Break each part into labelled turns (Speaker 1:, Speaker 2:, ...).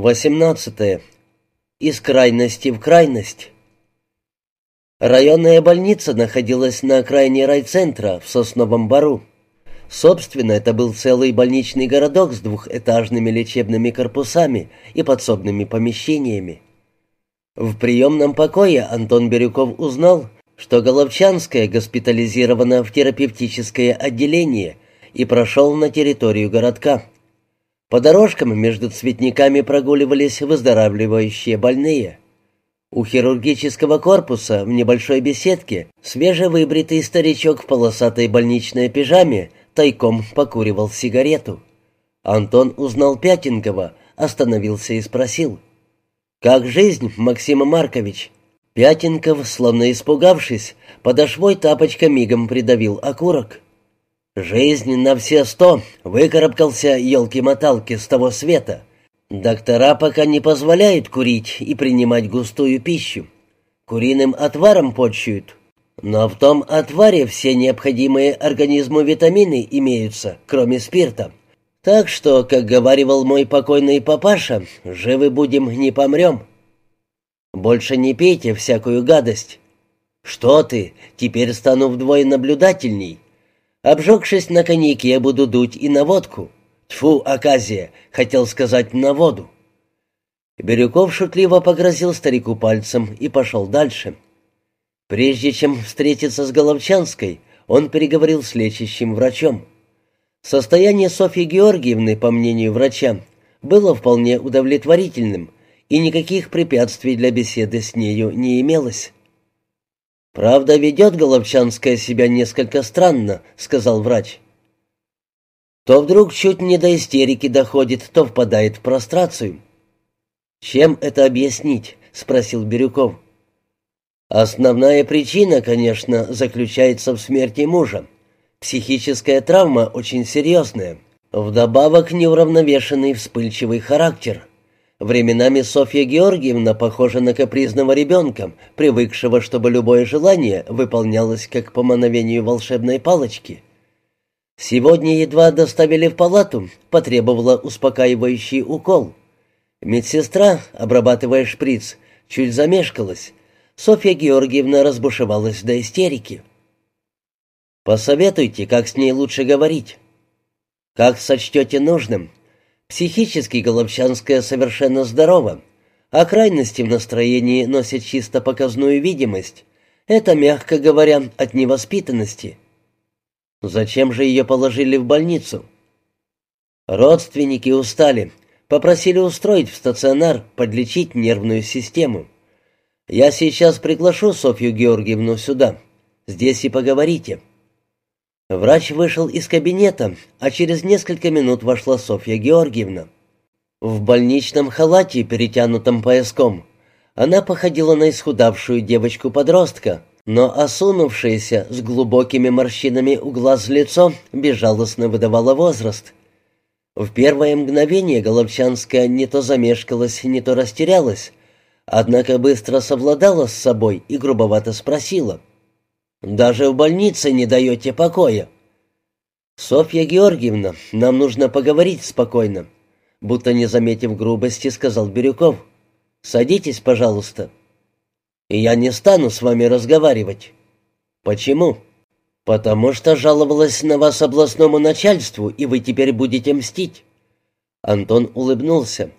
Speaker 1: 18. Из крайности в крайность. Районная больница находилась на окраине райцентра в Сосновом Бару. Собственно, это был целый больничный городок с двухэтажными лечебными корпусами и подсобными помещениями. В приемном покое Антон Бирюков узнал, что Головчанская госпитализирована в терапевтическое отделение и прошел на территорию городка. По дорожкам между цветниками прогуливались выздоравливающие больные. У хирургического корпуса в небольшой беседке свежевыбритый старичок в полосатой больничной пижаме тайком покуривал сигарету. Антон узнал Пятенкова, остановился и спросил. «Как жизнь, Максим Маркович?» Пятенков, словно испугавшись, подошвой тапочка мигом придавил окурок. Жизнь на все сто, выкарабкался елки-моталки с того света. Доктора пока не позволяют курить и принимать густую пищу. Куриным отваром почуют. Но в том отваре все необходимые организму витамины имеются, кроме спирта. Так что, как говаривал мой покойный папаша, живы будем, не помрем. Больше не пейте всякую гадость. Что ты, теперь стану вдвое наблюдательней. Обжегшись на коньяке, я буду дуть и на водку. Тьфу, оказия, хотел сказать на воду. Бирюков шутливо погрозил старику пальцем и пошел дальше. Прежде чем встретиться с Головчанской, он переговорил с лечащим врачом. Состояние Софьи Георгиевны, по мнению врача, было вполне удовлетворительным, и никаких препятствий для беседы с нею не имелось. «Правда, ведет Головчанская себя несколько странно», — сказал врач. «То вдруг чуть не до истерики доходит, то впадает в прострацию». «Чем это объяснить?» — спросил Бирюков. «Основная причина, конечно, заключается в смерти мужа. Психическая травма очень серьезная. Вдобавок неуравновешенный вспыльчивый характер. Временами Софья Георгиевна похожа на капризного ребенка, привыкшего, чтобы любое желание выполнялось как по мановению волшебной палочки. Сегодня едва доставили в палату, потребовала успокаивающий укол. Медсестра, обрабатывая шприц, чуть замешкалась. Софья Георгиевна разбушевалась до истерики. «Посоветуйте, как с ней лучше говорить». «Как сочтете нужным», Психически Головчанская совершенно здорова, а крайности в настроении носят чисто показную видимость. Это, мягко говоря, от невоспитанности. Зачем же ее положили в больницу? Родственники устали, попросили устроить в стационар, подлечить нервную систему. Я сейчас приглашу Софью Георгиевну сюда. Здесь и поговорите. Врач вышел из кабинета, а через несколько минут вошла Софья Георгиевна. В больничном халате, перетянутом пояском, она походила на исхудавшую девочку-подростка, но осунувшееся с глубокими морщинами у глаз лицо безжалостно выдавало возраст. В первое мгновение Головчанская не то замешкалась, не то растерялась, однако быстро совладала с собой и грубовато спросила — даже в больнице не даете покоя». «Софья Георгиевна, нам нужно поговорить спокойно», будто не заметив грубости, сказал Бирюков. «Садитесь, пожалуйста». «Я не стану с вами разговаривать». «Почему?» «Потому что жаловалась на вас областному начальству, и вы теперь будете мстить». Антон улыбнулся.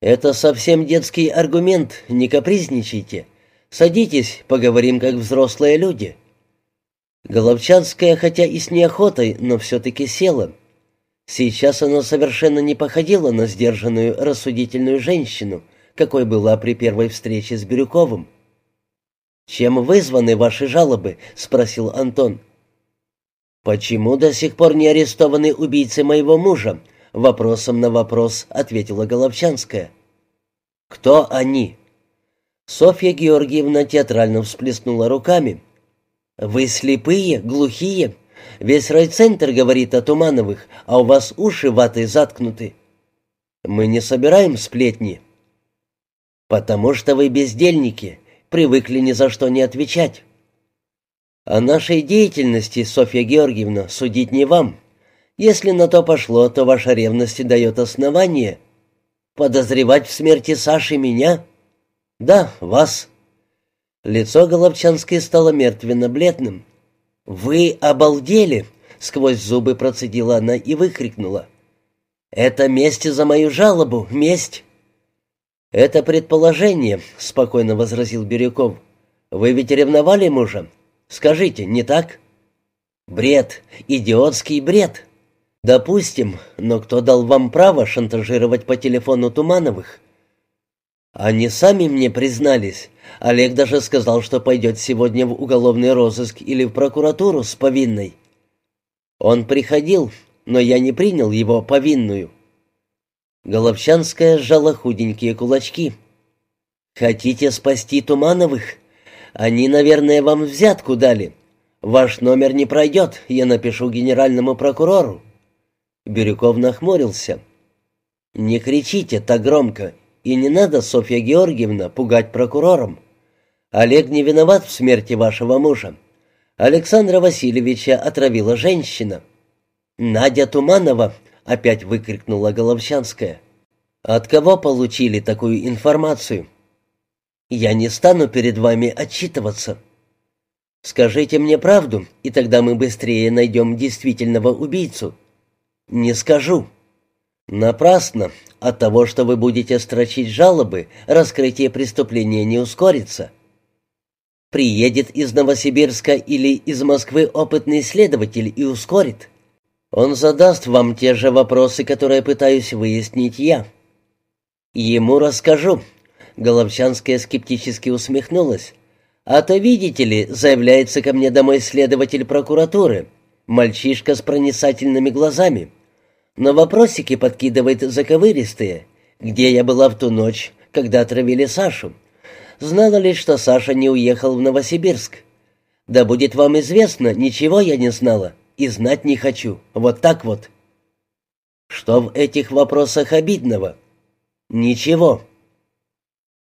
Speaker 1: «Это совсем детский аргумент, не капризничайте. Садитесь, поговорим как взрослые люди». Головчанская, хотя и с неохотой, но все-таки села. Сейчас она совершенно не походила на сдержанную, рассудительную женщину, какой была при первой встрече с Бирюковым. «Чем вызваны ваши жалобы?» — спросил Антон. «Почему до сих пор не арестованы убийцы моего мужа?» — вопросом на вопрос ответила Головчанская. «Кто они?» Софья Георгиевна театрально всплеснула руками. «Вы слепые, глухие. Весь райцентр говорит о Тумановых, а у вас уши ватой заткнуты. Мы не собираем сплетни». «Потому что вы бездельники, привыкли ни за что не отвечать». «О нашей деятельности, Софья Георгиевна, судить не вам. Если на то пошло, то ваша ревность дает основание». Подозревать в смерти Саши меня? Да, вас. Лицо Головчанской стало мертвенно-бледным. «Вы обалдели!» — сквозь зубы процедила она и выкрикнула. «Это месть за мою жалобу, месть!» «Это предположение», — спокойно возразил Бирюков. «Вы ведь ревновали мужа? Скажите, не так?» «Бред, идиотский бред!» «Допустим, но кто дал вам право шантажировать по телефону Тумановых?» «Они сами мне признались. Олег даже сказал, что пойдет сегодня в уголовный розыск или в прокуратуру с повинной». «Он приходил, но я не принял его повинную». Головчанская сжала худенькие кулачки. «Хотите спасти Тумановых? Они, наверное, вам взятку дали. Ваш номер не пройдет, я напишу генеральному прокурору». Бирюков нахмурился. «Не кричите так громко, и не надо, Софья Георгиевна, пугать прокурором. Олег не виноват в смерти вашего мужа. Александра Васильевича отравила женщина». «Надя Туманова!» — опять выкрикнула Головчанская. «От кого получили такую информацию?» «Я не стану перед вами отчитываться». «Скажите мне правду, и тогда мы быстрее найдем действительного убийцу». «Не скажу». «Напрасно. От того, что вы будете строчить жалобы, раскрытие преступления не ускорится». Приедет из Новосибирска или из Москвы опытный следователь и ускорит. Он задаст вам те же вопросы, которые пытаюсь выяснить я. Ему расскажу. Головчанская скептически усмехнулась. А то, видите ли, заявляется ко мне домой следователь прокуратуры, Мальчишка с проницательными глазами. Но вопросики подкидывает заковыристые. Где я была в ту ночь, когда отравили Сашу? Знала ли, что Саша не уехал в Новосибирск? Да будет вам известно, ничего я не знала и знать не хочу. Вот так вот. Что в этих вопросах обидного? Ничего.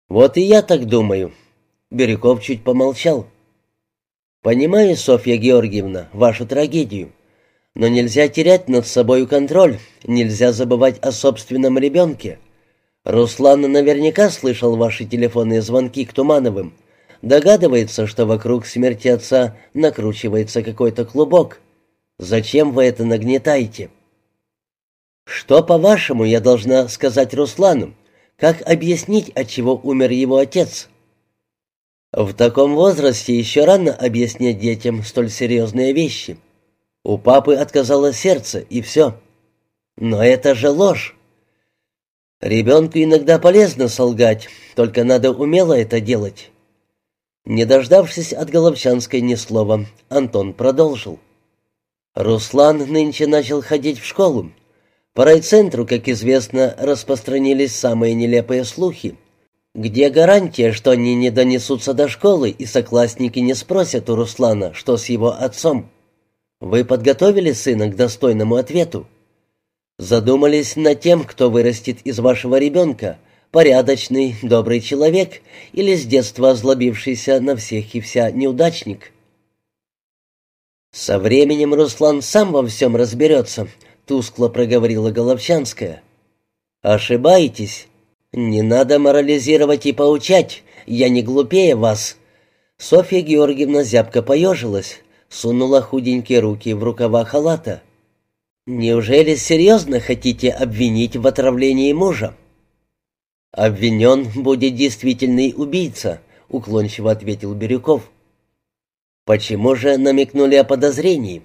Speaker 1: Вот и я так думаю. Бирюков чуть помолчал. «Понимаю, Софья Георгиевна, вашу трагедию. Но нельзя терять над собой контроль, нельзя забывать о собственном ребенке. Руслан наверняка слышал ваши телефонные звонки к Тумановым. Догадывается, что вокруг смерти отца накручивается какой-то клубок. Зачем вы это нагнетаете?» «Что, по-вашему, я должна сказать Руслану? Как объяснить, от чего умер его отец?» В таком возрасте еще рано объяснять детям столь серьезные вещи. У папы отказало сердце, и все. Но это же ложь. Ребенку иногда полезно солгать, только надо умело это делать. Не дождавшись от Головчанской ни слова, Антон продолжил. Руслан нынче начал ходить в школу. По райцентру, как известно, распространились самые нелепые слухи. Где гарантия, что они не донесутся до школы и соклассники не спросят у Руслана, что с его отцом? Вы подготовили сына к достойному ответу? Задумались над тем, кто вырастет из вашего ребенка, порядочный, добрый человек или с детства озлобившийся на всех и вся неудачник? Со временем Руслан сам во всем разберется, тускло проговорила Головчанская. Ошибаетесь. «Не надо морализировать и поучать, я не глупее вас». Софья Георгиевна зябко поежилась, сунула худенькие руки в рукава халата. «Неужели серьезно хотите обвинить в отравлении мужа?» «Обвинен будет действительный убийца», — уклончиво ответил Бирюков. «Почему же намекнули о подозрении?»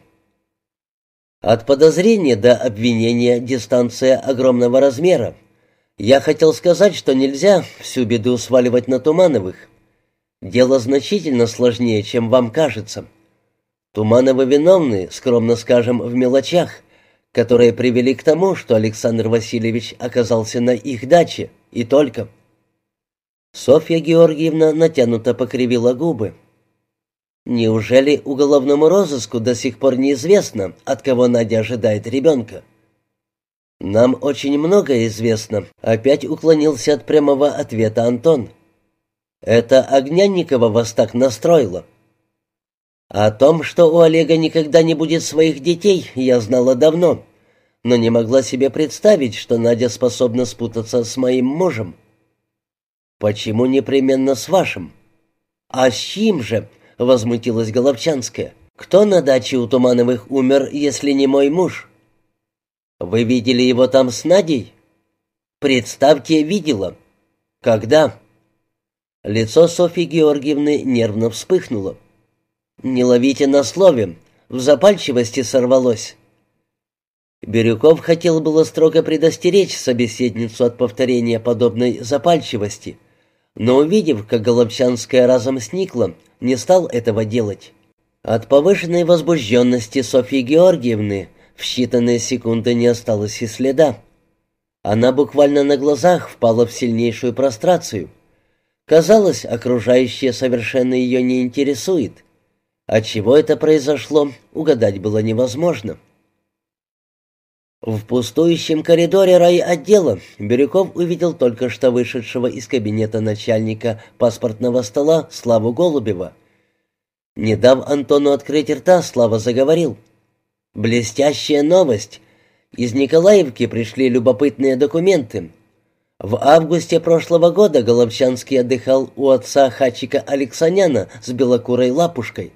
Speaker 1: «От подозрения до обвинения дистанция огромного размера», я хотел сказать, что нельзя всю беду сваливать на Тумановых. Дело значительно сложнее, чем вам кажется. Тумановы виновны, скромно скажем, в мелочах, которые привели к тому, что Александр Васильевич оказался на их даче, и только. Софья Георгиевна натянуто покривила губы. Неужели уголовному розыску до сих пор неизвестно, от кого Надя ожидает ребенка? «Нам очень многое известно», — опять уклонился от прямого ответа Антон. «Это Огнянникова вас так настроило». О том, что у Олега никогда не будет своих детей, я знала давно. но не могла себе представить, что Надя способна спутаться с моим мужем. «Почему непременно с вашим?» «А с чьим же?» — возмутилась Головчанская. «Кто на даче у Тумановых умер, если не мой муж?» «Вы видели его там с Надей?» «Представьте, видела». «Когда?» Лицо Софьи Георгиевны нервно вспыхнуло. «Не ловите на слове. В запальчивости сорвалось». Бирюков хотел было строго предостеречь собеседницу от повторения подобной запальчивости, но, увидев, как Голобчанская разом сникла, не стал этого делать. От повышенной возбужденности Софьи Георгиевны в считанные секунды не осталось и следа. Она буквально на глазах впала в сильнейшую прострацию. Казалось, окружающее совершенно ее не интересует. От чего это произошло, угадать было невозможно. В пустующем коридоре райотдела Бирюков увидел только что вышедшего из кабинета начальника паспортного стола Славу Голубева. Не дав Антону открыть рта, Слава заговорил. «Блестящая новость! Из Николаевки пришли любопытные документы. В августе прошлого года Головчанский отдыхал у отца Хачика Алексаняна с белокурой лапушкой.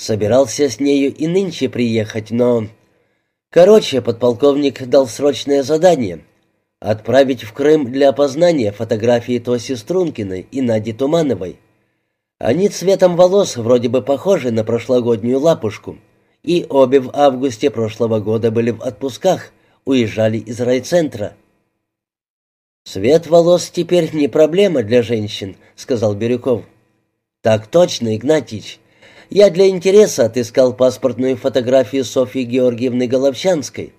Speaker 1: Собирался с нею и нынче приехать, но... Короче, подполковник дал срочное задание — отправить в Крым для опознания фотографии Тоси Стрункиной и Нади Тумановой. Они цветом волос вроде бы похожи на прошлогоднюю лапушку, и обе в августе прошлого года были в отпусках, уезжали из райцентра. «Цвет волос теперь не проблема для женщин», — сказал Бирюков. «Так точно, Игнатьич. Я для интереса отыскал паспортную фотографию Софьи Георгиевны Головчанской.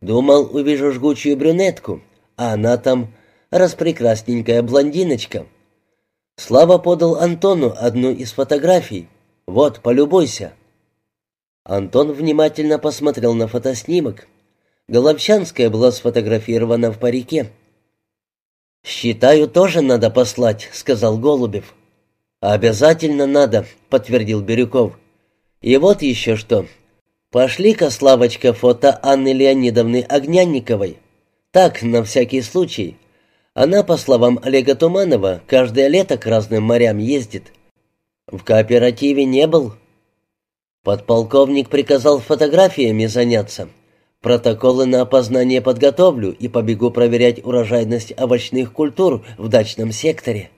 Speaker 1: Думал, увижу жгучую брюнетку, а она там распрекрасненькая блондиночка». Слава подал Антону одну из фотографий. «Вот, полюбуйся». Антон внимательно посмотрел на фотоснимок. Головчанская была сфотографирована в парике. «Считаю, тоже надо послать», — сказал Голубев. «Обязательно надо», — подтвердил Бирюков. «И вот еще что. Пошли-ка, Славочка, фото Анны Леонидовны Огнянниковой. Так, на всякий случай. Она, по словам Олега Туманова, каждое лето к разным морям ездит. В кооперативе не был». Подполковник приказал фотографиями заняться. Протоколы на опознание подготовлю и побегу проверять урожайность овощных культур в дачном секторе.